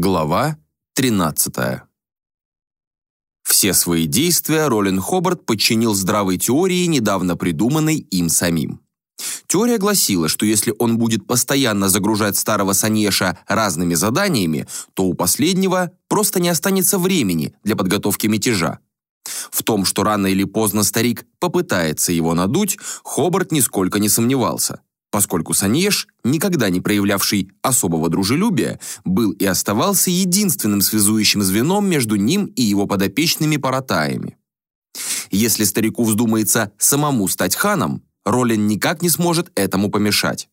Глава 13. Все свои действия Ролин Хобарт подчинил здравой теории, недавно придуманной им самим. Теория гласила, что если он будет постоянно загружать старого Санеша разными заданиями, то у последнего просто не останется времени для подготовки мятежа. В том, что рано или поздно старик попытается его надуть, Хобарт нисколько не сомневался поскольку Саньеш, никогда не проявлявший особого дружелюбия, был и оставался единственным связующим звеном между ним и его подопечными паратаями. Если старику вздумается самому стать ханом, Ролин никак не сможет этому помешать.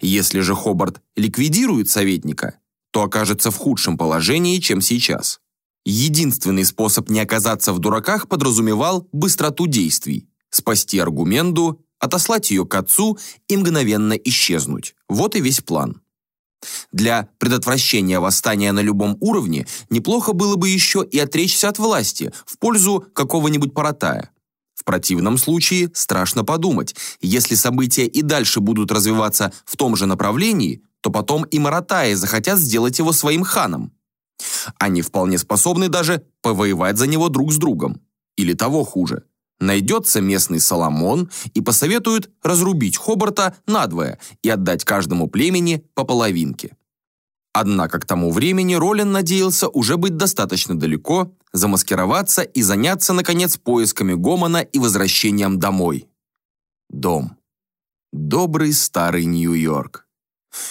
Если же Хобарт ликвидирует советника, то окажется в худшем положении, чем сейчас. Единственный способ не оказаться в дураках подразумевал быстроту действий, спасти аргументу отослать ее к отцу и мгновенно исчезнуть. Вот и весь план. Для предотвращения восстания на любом уровне неплохо было бы еще и отречься от власти в пользу какого-нибудь паратая. В противном случае страшно подумать, если события и дальше будут развиваться в том же направлении, то потом и маратаи захотят сделать его своим ханом. Они вполне способны даже повоевать за него друг с другом. Или того хуже – Найдется местный Соломон и посоветует разрубить Хобарта надвое и отдать каждому племени по половинке. Однако к тому времени Ролин надеялся уже быть достаточно далеко, замаскироваться и заняться, наконец, поисками Гомона и возвращением домой. Дом. Добрый старый Нью-Йорк.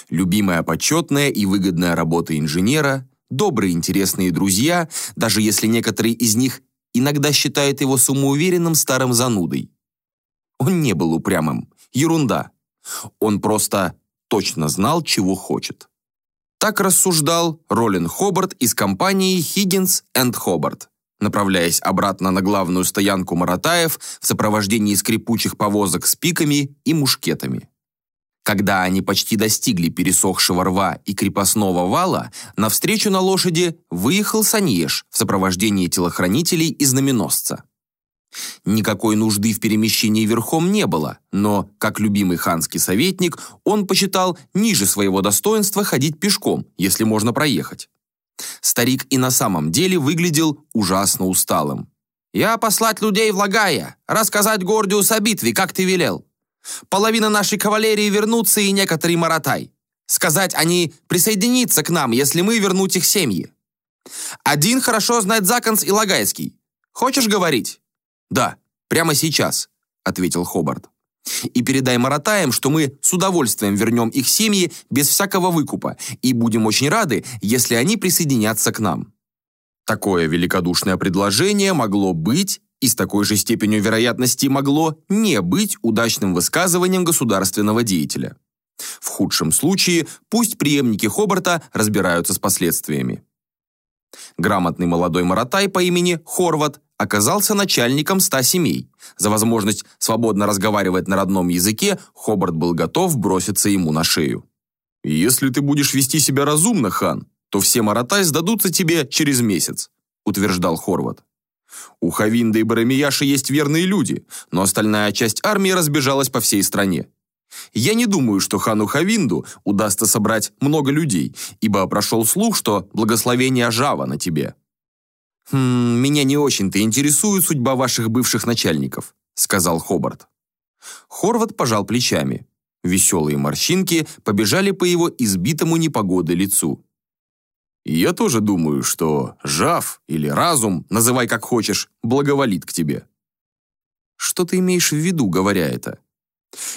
Любимая почетная и выгодная работа инженера, добрые интересные друзья, даже если некоторые из них иногда считает его самоуверенным старым занудой. Он не был упрямым. Ерунда. Он просто точно знал, чего хочет. Так рассуждал Ролин Хобарт из компании Higgins энд Хобарт, направляясь обратно на главную стоянку Маратаев в сопровождении скрипучих повозок с пиками и мушкетами. Когда они почти достигли пересохшего рва и крепостного вала, навстречу на лошади выехал Саньеш в сопровождении телохранителей и знаменосца. Никакой нужды в перемещении верхом не было, но, как любимый ханский советник, он почитал ниже своего достоинства ходить пешком, если можно проехать. Старик и на самом деле выглядел ужасно усталым. «Я послать людей в Лагая, рассказать Гордиус о битве, как ты велел. Половина нашей кавалерии вернутся и некоторые маратай. Сказать они присоединиться к нам, если мы вернуть их семьи. Один хорошо знает Заканс и Лагайский. Хочешь говорить? Да, прямо сейчас, ответил Хобарт. И передай маратаям, что мы с удовольствием вернем их семьи без всякого выкупа и будем очень рады, если они присоединятся к нам. Такое великодушное предложение могло быть и с такой же степенью вероятности могло не быть удачным высказыванием государственного деятеля. В худшем случае пусть преемники Хобарта разбираются с последствиями. Грамотный молодой маратай по имени Хорват оказался начальником ста семей. За возможность свободно разговаривать на родном языке Хобарт был готов броситься ему на шею. «Если ты будешь вести себя разумно, хан, то все маратай сдадутся тебе через месяц», утверждал Хорват. У Хавинда и Барамияши есть верные люди, но остальная часть армии разбежалась по всей стране. Я не думаю, что хану Хавинду удастся собрать много людей, ибо прошел слух, что благословение Жава на тебе. «Хм, меня не очень-то интересует судьба ваших бывших начальников», сказал Хобарт. Хорват пожал плечами. Веселые морщинки побежали по его избитому непогодой лицу. Я тоже думаю, что жав или разум, называй как хочешь, благоволит к тебе. Что ты имеешь в виду, говоря это?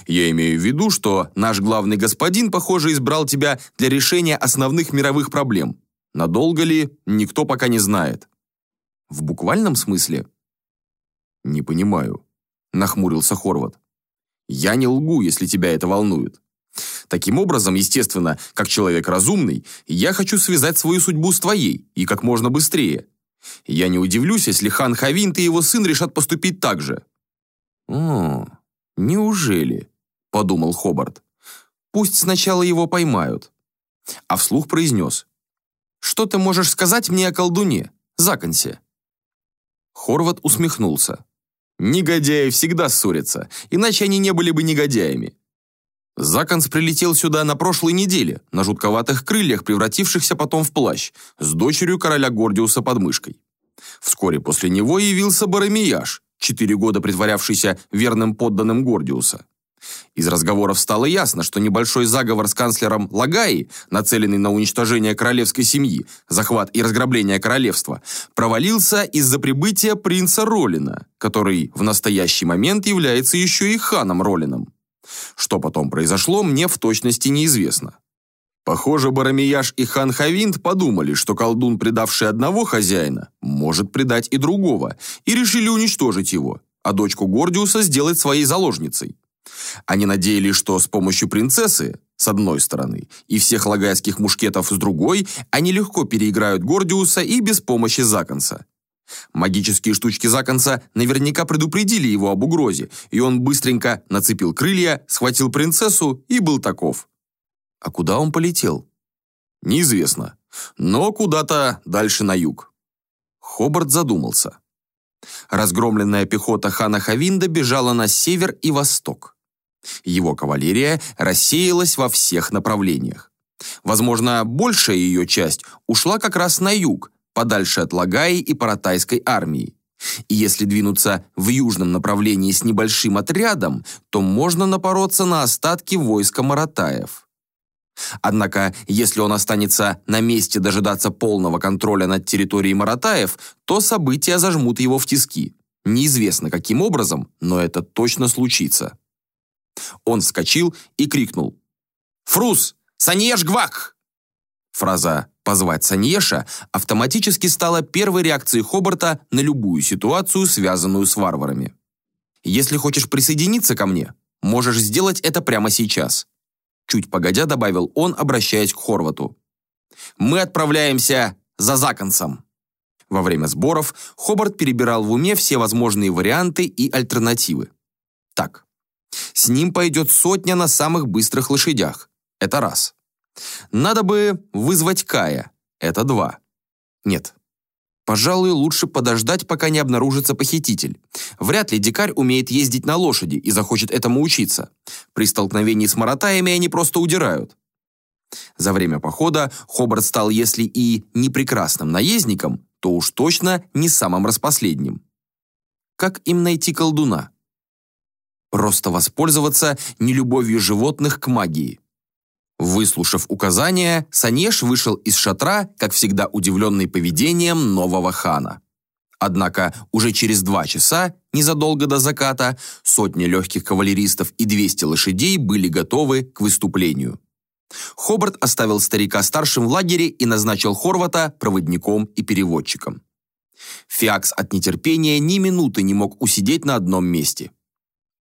Я имею в виду, что наш главный господин, похоже, избрал тебя для решения основных мировых проблем. Надолго ли, никто пока не знает. В буквальном смысле? Не понимаю, нахмурился Хорват. Я не лгу, если тебя это волнует. Таким образом, естественно, как человек разумный, я хочу связать свою судьбу с твоей, и как можно быстрее. Я не удивлюсь, если хан Хавинт и его сын решат поступить так же». «О, неужели?» – подумал Хобарт. «Пусть сначала его поймают». А вслух произнес. «Что ты можешь сказать мне о колдуне, Законсе?» Хорват усмехнулся. «Негодяи всегда ссорятся, иначе они не были бы негодяями. Заканс прилетел сюда на прошлой неделе, на жутковатых крыльях, превратившихся потом в плащ, с дочерью короля Гордиуса под мышкой. Вскоре после него явился Барамияш, четыре года притворявшийся верным подданным Гордиуса. Из разговоров стало ясно, что небольшой заговор с канцлером Лагаи, нацеленный на уничтожение королевской семьи, захват и разграбление королевства, провалился из-за прибытия принца Ролина, который в настоящий момент является еще и ханом Ролином. Что потом произошло, мне в точности неизвестно. Похоже, Барамияш и хан Хавинд подумали, что колдун, предавший одного хозяина, может предать и другого, и решили уничтожить его, а дочку Гордиуса сделать своей заложницей. Они надеялись, что с помощью принцессы, с одной стороны, и всех лагайских мушкетов с другой, они легко переиграют Гордиуса и без помощи Законса. Магические штучки Законса наверняка предупредили его об угрозе, и он быстренько нацепил крылья, схватил принцессу и был таков. А куда он полетел? Неизвестно, но куда-то дальше на юг. Хобарт задумался. Разгромленная пехота хана Хавинда бежала на север и восток. Его кавалерия рассеялась во всех направлениях. Возможно, большая ее часть ушла как раз на юг, подальше от Лагаи и Паратайской армии. И если двинуться в южном направлении с небольшим отрядом, то можно напороться на остатки войска Маратаев. Однако, если он останется на месте дожидаться полного контроля над территорией Маратаев, то события зажмут его в тиски. Неизвестно каким образом, но это точно случится. Он вскочил и крикнул. «Фрус! Саньеш Гвак!» Фраза «позвать Саньеша» автоматически стала первой реакцией Хобарта на любую ситуацию, связанную с варварами. «Если хочешь присоединиться ко мне, можешь сделать это прямо сейчас», чуть погодя добавил он, обращаясь к Хорвату. «Мы отправляемся за Законсом». Во время сборов Хобарт перебирал в уме все возможные варианты и альтернативы. Так, с ним пойдет сотня на самых быстрых лошадях. Это раз. Надо бы вызвать Кая. Это два. Нет. Пожалуй, лучше подождать, пока не обнаружится похититель. Вряд ли дикарь умеет ездить на лошади и захочет этому учиться. При столкновении с маратаями они просто удирают. За время похода Хобарт стал, если и не прекрасным наездником, то уж точно не самым распоследним. Как им найти колдуна? Просто воспользоваться нелюбовью животных к магии. Выслушав указания, Санеш вышел из шатра, как всегда удивленный поведением нового хана. Однако уже через два часа, незадолго до заката, сотни легких кавалеристов и 200 лошадей были готовы к выступлению. Хобарт оставил старика старшим в лагере и назначил Хорвата проводником и переводчиком. Фиакс от нетерпения ни минуты не мог усидеть на одном месте –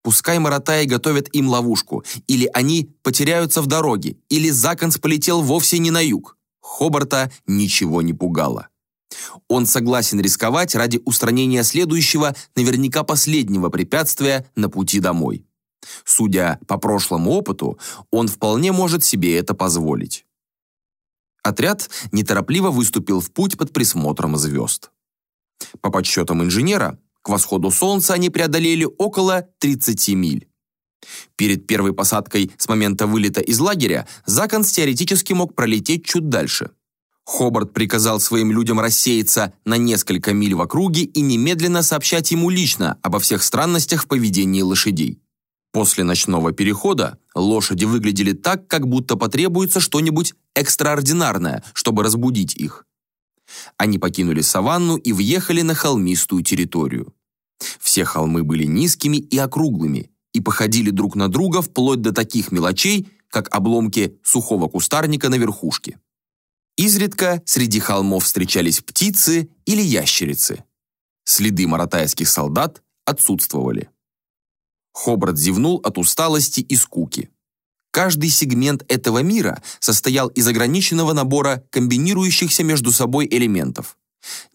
Пускай Маратаи готовят им ловушку, или они потеряются в дороге, или Заканс полетел вовсе не на юг. Хобарта ничего не пугало. Он согласен рисковать ради устранения следующего, наверняка последнего препятствия на пути домой. Судя по прошлому опыту, он вполне может себе это позволить. Отряд неторопливо выступил в путь под присмотром звезд. По подсчетам инженера, к восходу солнца они преодолели около 30 миль. Перед первой посадкой с момента вылета из лагеря Заканс теоретически мог пролететь чуть дальше. Хобарт приказал своим людям рассеяться на несколько миль в округе и немедленно сообщать ему лично обо всех странностях в поведении лошадей. После ночного перехода лошади выглядели так, как будто потребуется что-нибудь экстраординарное, чтобы разбудить их. Они покинули саванну и въехали на холмистую территорию. Все холмы были низкими и округлыми и походили друг на друга вплоть до таких мелочей, как обломки сухого кустарника на верхушке. Изредка среди холмов встречались птицы или ящерицы. Следы маратайских солдат отсутствовали. Хобарт зевнул от усталости и скуки. Каждый сегмент этого мира состоял из ограниченного набора комбинирующихся между собой элементов.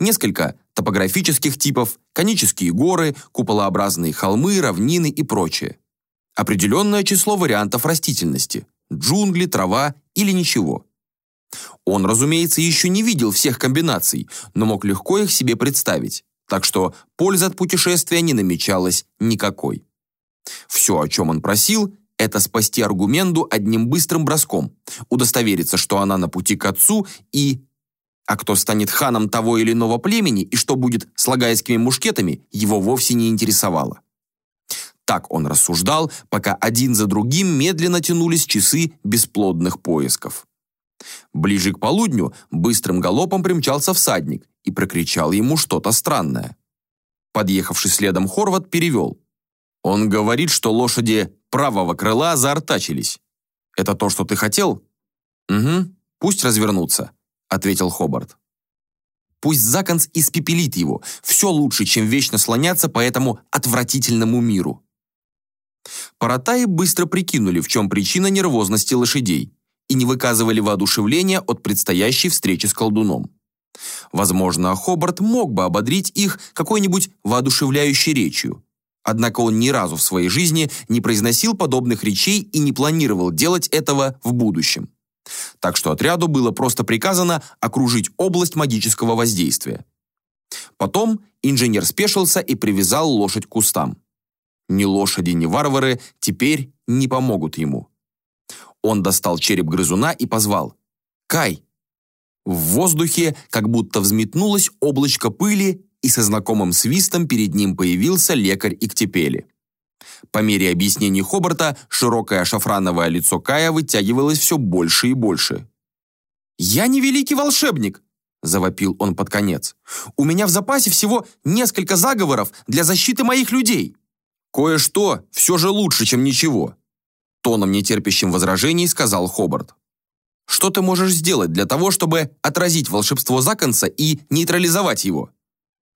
Несколько топографических типов, конические горы, куполообразные холмы, равнины и прочее. Определенное число вариантов растительности – джунгли, трава или ничего. Он, разумеется, еще не видел всех комбинаций, но мог легко их себе представить, так что пользы от путешествия не намечалось никакой. Все, о чем он просил, это спасти аргументу одним быстрым броском, удостовериться, что она на пути к отцу и... А кто станет ханом того или иного племени и что будет с лагайскими мушкетами, его вовсе не интересовало. Так он рассуждал, пока один за другим медленно тянулись часы бесплодных поисков. Ближе к полудню быстрым галопом примчался всадник и прокричал ему что-то странное. Подъехавший следом Хорват перевел. Он говорит, что лошади правого крыла заортачились. Это то, что ты хотел? Угу, пусть развернутся, ответил Хобарт. Пусть Заканс испепелит его. Все лучше, чем вечно слоняться по этому отвратительному миру. Паратаи быстро прикинули, в чем причина нервозности лошадей, и не выказывали воодушевления от предстоящей встречи с колдуном. Возможно, Хобарт мог бы ободрить их какой-нибудь воодушевляющей речью, Однако он ни разу в своей жизни не произносил подобных речей и не планировал делать этого в будущем. Так что отряду было просто приказано окружить область магического воздействия. Потом инженер спешился и привязал лошадь к кустам. Ни лошади, ни варвары теперь не помогут ему. Он достал череп грызуна и позвал. «Кай!» В воздухе как будто взметнулось облачко пыли и со знакомым свистом перед ним появился лекарь Иктепели. По мере объяснений Хобарта, широкое шафрановое лицо Кая вытягивалось все больше и больше. «Я не великий волшебник!» – завопил он под конец. «У меня в запасе всего несколько заговоров для защиты моих людей». «Кое-что все же лучше, чем ничего», – тоном нетерпящим возражений сказал Хобарт. «Что ты можешь сделать для того, чтобы отразить волшебство Законца и нейтрализовать его?»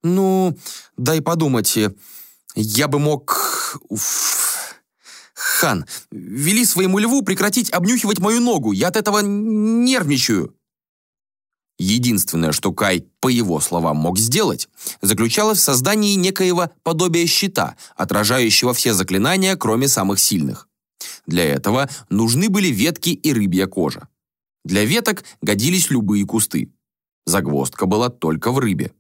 «Ну, дай подумать. Я бы мог... Уф. Хан, вели своему льву прекратить обнюхивать мою ногу. Я от этого нервничаю». Единственное, что Кай, по его словам, мог сделать, заключалось в создании некоего подобия щита, отражающего все заклинания, кроме самых сильных. Для этого нужны были ветки и рыбья кожа. Для веток годились любые кусты. Загвоздка была только в рыбе.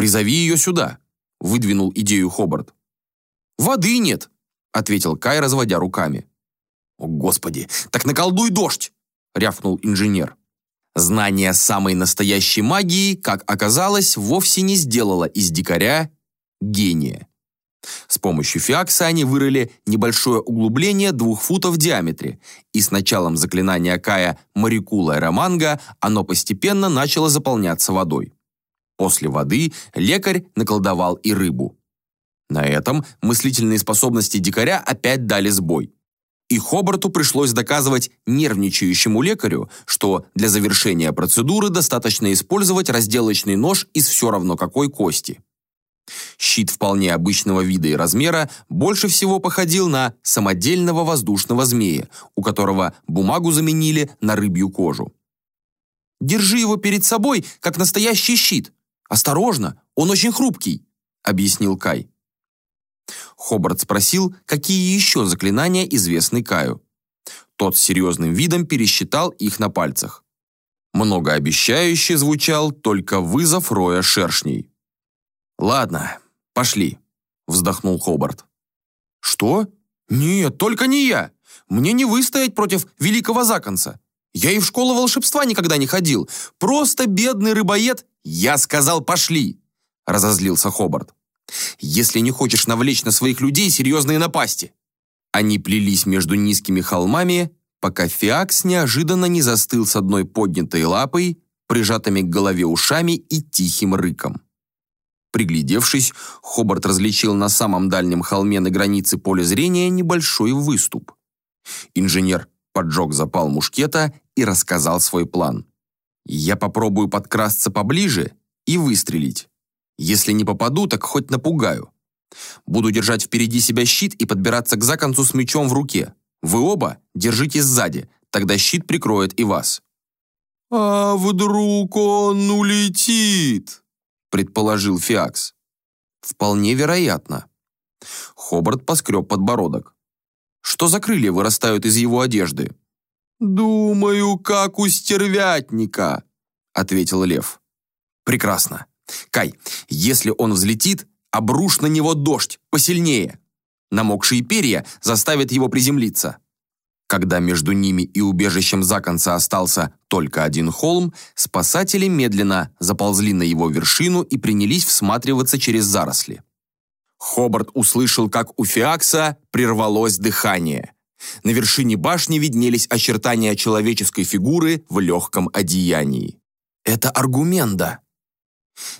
«Призови ее сюда», — выдвинул идею Хобарт. «Воды нет», — ответил Кай, разводя руками. «О, Господи, так наколдуй дождь!» — рявкнул инженер. Знание самой настоящей магии, как оказалось, вовсе не сделало из дикаря гения. С помощью фиакса они вырыли небольшое углубление двух футов в диаметре, и с началом заклинания Кая «Марикула Романга» оно постепенно начало заполняться водой. После воды лекарь наколдовал и рыбу. На этом мыслительные способности дикаря опять дали сбой. И Хобарту пришлось доказывать нервничающему лекарю, что для завершения процедуры достаточно использовать разделочный нож из все равно какой кости. Щит вполне обычного вида и размера больше всего походил на самодельного воздушного змея, у которого бумагу заменили на рыбью кожу. «Держи его перед собой, как настоящий щит», «Осторожно, он очень хрупкий», — объяснил Кай. Хобарт спросил, какие еще заклинания известны Каю. Тот с серьезным видом пересчитал их на пальцах. Многообещающе звучал только вызов роя шершней. «Ладно, пошли», — вздохнул Хобарт. «Что? Нет, только не я. Мне не выстоять против великого законца. Я и в школу волшебства никогда не ходил. Просто бедный рыбоед «Я сказал, пошли!» – разозлился Хобарт. «Если не хочешь навлечь на своих людей серьезные напасти!» Они плелись между низкими холмами, пока Фиакс неожиданно не застыл с одной поднятой лапой, прижатыми к голове ушами и тихим рыком. Приглядевшись, Хобарт различил на самом дальнем холме на границе поля зрения небольшой выступ. Инженер поджег запал мушкета и рассказал свой план. Я попробую подкрасться поближе и выстрелить. Если не попаду, так хоть напугаю. Буду держать впереди себя щит и подбираться к законцу с мечом в руке. Вы оба держите сзади, тогда щит прикроет и вас». «А вдруг он улетит?» предположил Фиакс. «Вполне вероятно». Хобарт поскреб подбородок. «Что за крылья вырастают из его одежды?» «Думаю, как у стервятника», — ответил лев. «Прекрасно. Кай, если он взлетит, обрушь на него дождь, посильнее». Намокшие перья заставят его приземлиться. Когда между ними и убежищем Законца остался только один холм, спасатели медленно заползли на его вершину и принялись всматриваться через заросли. Хобарт услышал, как у Фиакса прервалось дыхание. На вершине башни виднелись очертания человеческой фигуры в легком одеянии. «Это Аргумента!»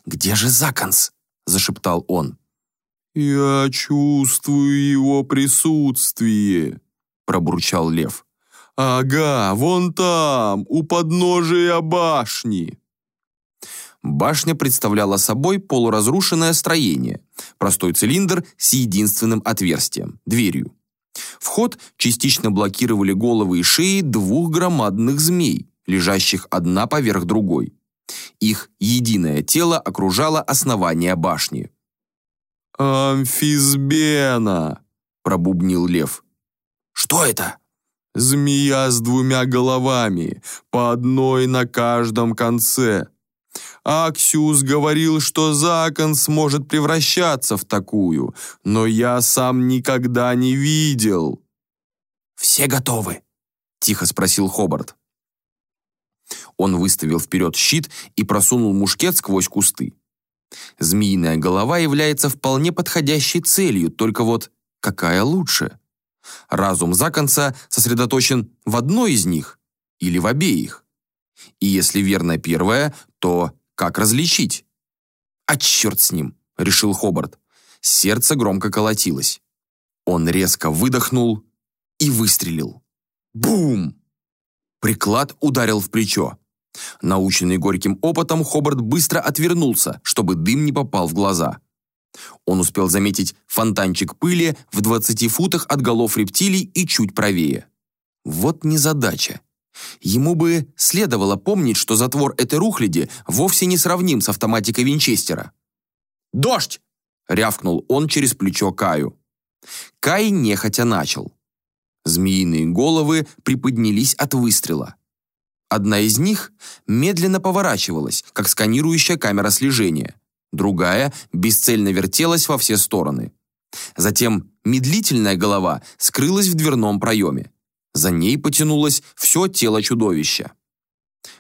«Где же Законс?» – зашептал он. «Я чувствую его присутствие», – пробурчал лев. «Ага, вон там, у подножия башни». Башня представляла собой полуразрушенное строение, простой цилиндр с единственным отверстием – дверью. Вход частично блокировали головы и шеи двух громадных змей, лежащих одна поверх другой. Их единое тело окружало основание башни. «Амфисбена!» – пробубнил лев. «Что это?» «Змея с двумя головами, по одной на каждом конце. Аксиус говорил, что Закон сможет превращаться в такую, но я сам никогда не видел». «Все готовы?» – тихо спросил Хобарт. Он выставил вперед щит и просунул мушкет сквозь кусты. Змеиная голова является вполне подходящей целью, только вот какая лучше? Разум Законца сосредоточен в одной из них или в обеих? И если верно первое, то как различить? «А черт с ним!» — решил Хобарт. Сердце громко колотилось. Он резко выдохнул и выстрелил. Бум! Приклад ударил в плечо. Наученный горьким опытом, Хобарт быстро отвернулся, чтобы дым не попал в глаза. Он успел заметить фонтанчик пыли в 20 футах от голов рептилий и чуть правее. Вот незадача. Ему бы следовало помнить, что затвор этой рухляди вовсе не сравним с автоматикой Винчестера. «Дождь!» — рявкнул он через плечо Каю. Кай нехотя начал. Змеиные головы приподнялись от выстрела. Одна из них медленно поворачивалась, как сканирующая камера слежения. Другая бесцельно вертелась во все стороны. Затем медлительная голова скрылась в дверном проеме. За ней потянулось все тело чудовища.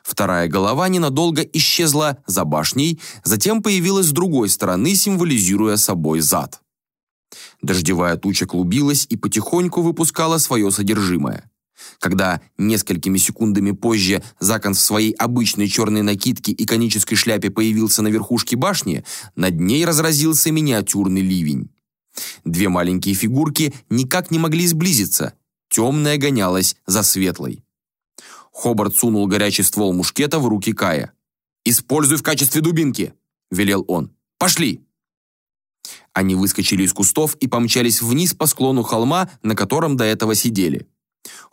Вторая голова ненадолго исчезла за башней, затем появилась с другой стороны, символизируя собой зад. Дождевая туча клубилась и потихоньку выпускала свое содержимое. Когда несколькими секундами позже Закон в своей обычной черной накидке и конической шляпе появился на верхушке башни, над ней разразился миниатюрный ливень. Две маленькие фигурки никак не могли сблизиться. Темная гонялась за светлой. Хобарт сунул горячий ствол мушкета в руки Кая. «Используй в качестве дубинки!» – велел он. «Пошли!» Они выскочили из кустов и помчались вниз по склону холма, на котором до этого сидели.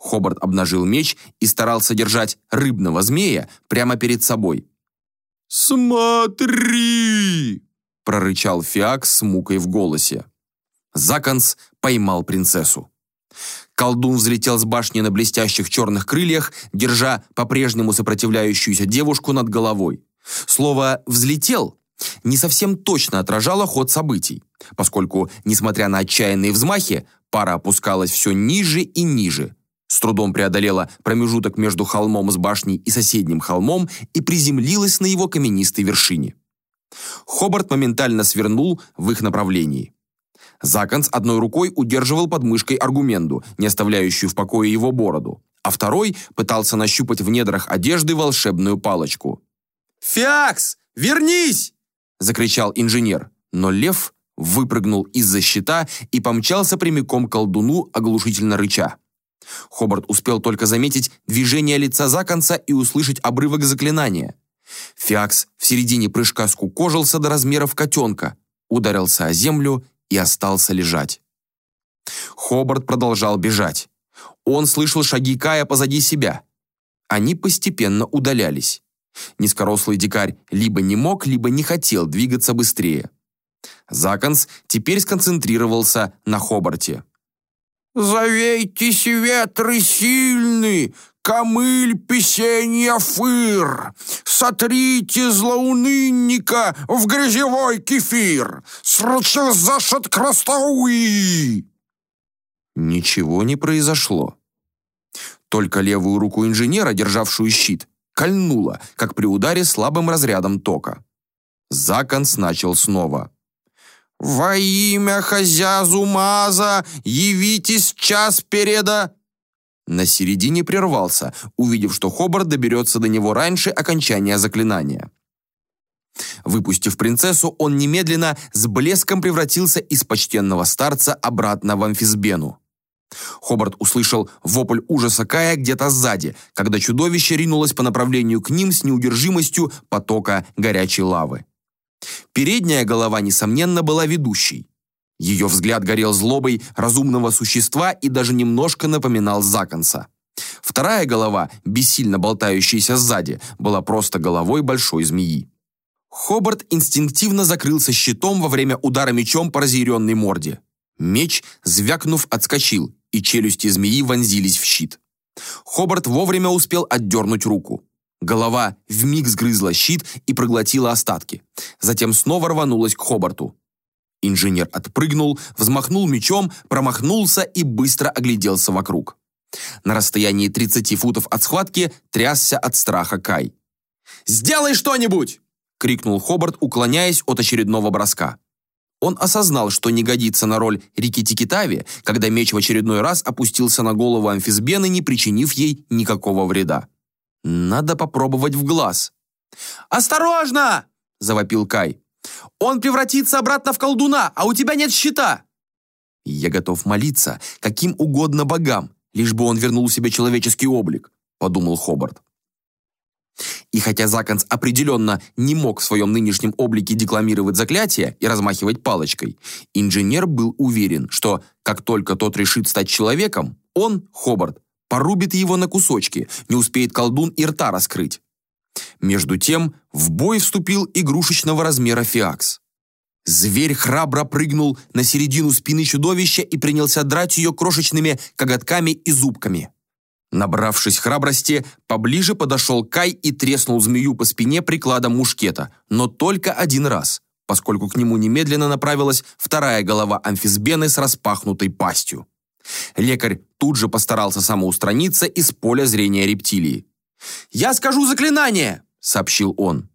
Хобарт обнажил меч и старался держать рыбного змея прямо перед собой. «Смотри!» – прорычал Фиак с мукой в голосе. Заканс поймал принцессу. Колдун взлетел с башни на блестящих черных крыльях, держа по-прежнему сопротивляющуюся девушку над головой. Слово «взлетел» не совсем точно отражало ход событий, поскольку, несмотря на отчаянные взмахи, пара опускалась все ниже и ниже, с трудом преодолела промежуток между холмом с башней и соседним холмом и приземлилась на его каменистой вершине. Хобарт моментально свернул в их направлении. Заканс одной рукой удерживал под мышкой аргументу, не оставляющую в покое его бороду, а второй пытался нащупать в недрах одежды волшебную палочку. «Фиакс, вернись!» – закричал инженер, но лев выпрыгнул из-за щита и помчался прямиком к колдуну, оглушительно рыча. Хобарт успел только заметить движение лица Заканца и услышать обрывок заклинания. Фиакс в середине прыжка скукожился до размеров котенка, ударился о землю и остался лежать. Хобарт продолжал бежать. Он слышал шаги Кая позади себя. Они постепенно удалялись. Низкорослый дикарь либо не мог, либо не хотел двигаться быстрее. Заканс теперь сконцентрировался на Хобарте. «Завейтесь ветры сильны, камыль песенья фыр, Сотрите злоунынника в грязевой кефир, Сручил зашат крастауи!» Ничего не произошло. Только левую руку инженера, державшую щит, кольнуло, как при ударе слабым разрядом тока. Законс начал снова. «Во имя Хазязу Маза явитесь час переда...» На середине прервался, увидев, что Хобарт доберется до него раньше окончания заклинания. Выпустив принцессу, он немедленно с блеском превратился из почтенного старца обратно в амфисбену. Хобарт услышал вопль ужаса Кая где-то сзади, когда чудовище ринулось по направлению к ним с неудержимостью потока горячей лавы. Передняя голова, несомненно, была ведущей. Ее взгляд горел злобой разумного существа и даже немножко напоминал Законса. Вторая голова, бессильно болтающаяся сзади, была просто головой большой змеи. Хобарт инстинктивно закрылся щитом во время удара мечом по разъяренной морде. Меч, звякнув, отскочил, и челюсти змеи вонзились в щит. Хобарт вовремя успел отдернуть руку. Голова вмиг сгрызла щит и проглотила остатки. Затем снова рванулась к Хобарту. Инженер отпрыгнул, взмахнул мечом, промахнулся и быстро огляделся вокруг. На расстоянии 30 футов от схватки трясся от страха Кай. «Сделай что-нибудь!» — крикнул Хобарт, уклоняясь от очередного броска. Он осознал, что не годится на роль Рики Тикитави, когда меч в очередной раз опустился на голову амфисбены, не причинив ей никакого вреда. Надо попробовать в глаз. «Осторожно!» – завопил Кай. «Он превратится обратно в колдуна, а у тебя нет щита!» «Я готов молиться каким угодно богам, лишь бы он вернул себе человеческий облик», – подумал Хобарт. И хотя Заканс определенно не мог в своем нынешнем облике декламировать заклятие и размахивать палочкой, инженер был уверен, что как только тот решит стать человеком, он, Хобарт, порубит его на кусочки, не успеет колдун и рта раскрыть. Между тем в бой вступил игрушечного размера Фиакс. Зверь храбро прыгнул на середину спины чудовища и принялся драть ее крошечными коготками и зубками. Набравшись храбрости, поближе подошел Кай и треснул змею по спине прикладом мушкета, но только один раз, поскольку к нему немедленно направилась вторая голова амфисбены с распахнутой пастью. Лекарь тут же постарался самоустраниться из поля зрения рептилии. «Я скажу заклинание!» — сообщил он.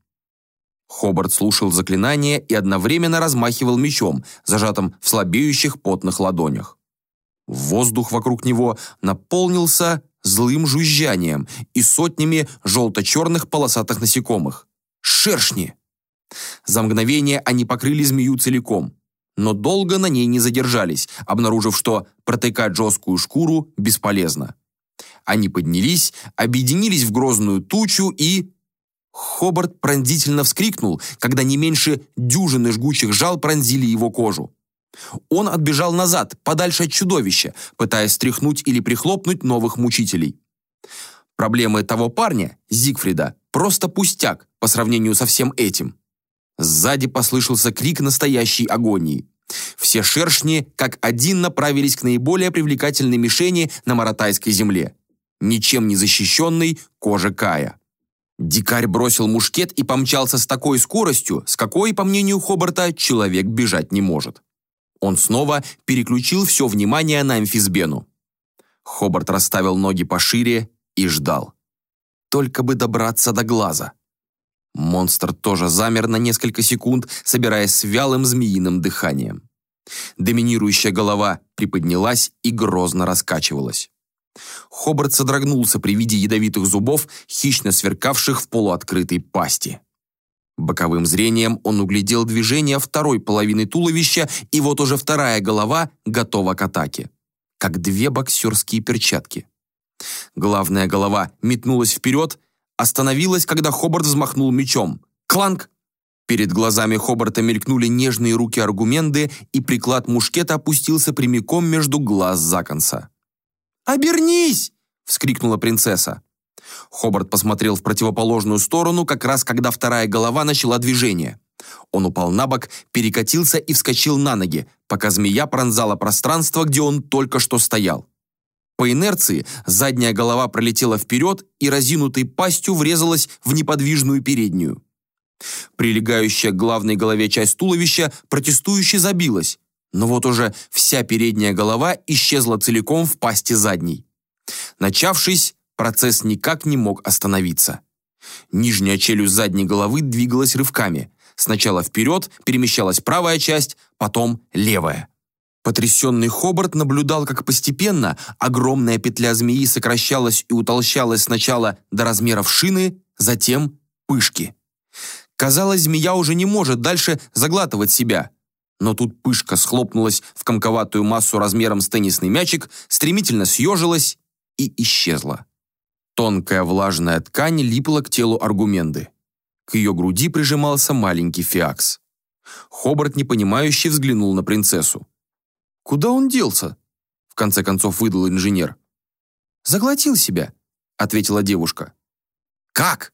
Хобарт слушал заклинание и одновременно размахивал мечом, зажатым в слабеющих потных ладонях. Воздух вокруг него наполнился злым жужжанием и сотнями желто-черных полосатых насекомых. Шершни! За мгновение они покрыли змею целиком, но долго на ней не задержались, обнаружив, что протыкать жесткую шкуру бесполезно. Они поднялись, объединились в грозную тучу и... Хобарт пронзительно вскрикнул, когда не меньше дюжины жгучих жал пронзили его кожу. Он отбежал назад, подальше от чудовища, пытаясь стряхнуть или прихлопнуть новых мучителей. Проблемы того парня, Зигфрида, просто пустяк по сравнению со всем этим. Сзади послышался крик настоящей агонии. Все шершни, как один, направились к наиболее привлекательной мишени на Маратайской земле. Ничем не защищенной коже Кая. Дикарь бросил мушкет и помчался с такой скоростью, с какой, по мнению Хобарта, человек бежать не может. Он снова переключил все внимание на амфисбену. Хобарт расставил ноги пошире и ждал. Только бы добраться до глаза. Монстр тоже замер на несколько секунд, собираясь с вялым змеиным дыханием. Доминирующая голова приподнялась и грозно раскачивалась. Хобарт содрогнулся при виде ядовитых зубов, хищно сверкавших в полуоткрытой пасти. Боковым зрением он углядел движение второй половины туловища, и вот уже вторая голова готова к атаке. Как две боксерские перчатки. Главная голова метнулась вперед, остановилась, когда Хобарт взмахнул мечом. Кланк! Перед глазами Хобарта мелькнули нежные руки аргументы, и приклад мушкета опустился прямиком между глаз Законса. «Обернись!» — вскрикнула принцесса. Хобарт посмотрел в противоположную сторону, как раз когда вторая голова начала движение. Он упал на бок, перекатился и вскочил на ноги, пока змея пронзала пространство, где он только что стоял. По инерции задняя голова пролетела вперед и разинутой пастью врезалась в неподвижную переднюю. Прилегающая к главной голове часть туловища протестующе забилась, Но вот уже вся передняя голова исчезла целиком в пасти задней. Начавшись, процесс никак не мог остановиться. Нижняя челюсть задней головы двигалась рывками. Сначала вперед перемещалась правая часть, потом левая. Потрясенный Хобарт наблюдал, как постепенно огромная петля змеи сокращалась и утолщалась сначала до размеров шины, затем пышки. Казалось, змея уже не может дальше заглатывать себя. Но тут пышка схлопнулась в комковатую массу размером с теннисный мячик, стремительно съежилась и исчезла. Тонкая влажная ткань липла к телу аргументы. К ее груди прижимался маленький фиакс. Хобарт непонимающе взглянул на принцессу. «Куда он делся?» В конце концов выдал инженер. «Заглотил себя», — ответила девушка. «Как?»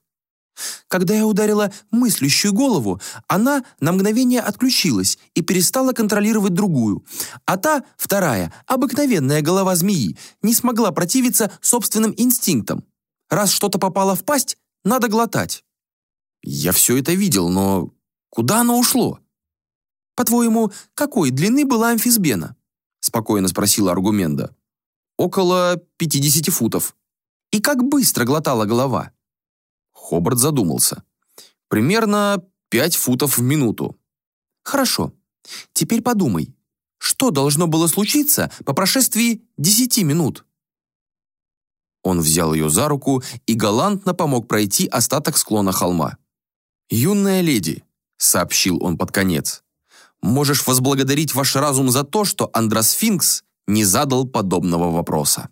Когда я ударила мыслящую голову, она на мгновение отключилась и перестала контролировать другую. А та, вторая, обыкновенная голова змеи, не смогла противиться собственным инстинктам. Раз что-то попало в пасть, надо глотать. Я все это видел, но куда оно ушло? По-твоему, какой длины была амфисбена? Спокойно спросила Аргуменда. Около 50 футов. И как быстро глотала голова? Хобарт задумался. Примерно 5 футов в минуту. Хорошо. Теперь подумай, что должно было случиться по прошествии 10 минут? Он взял ее за руку и галантно помог пройти остаток склона холма. «Юная леди», — сообщил он под конец, «можешь возблагодарить ваш разум за то, что Андросфинкс не задал подобного вопроса».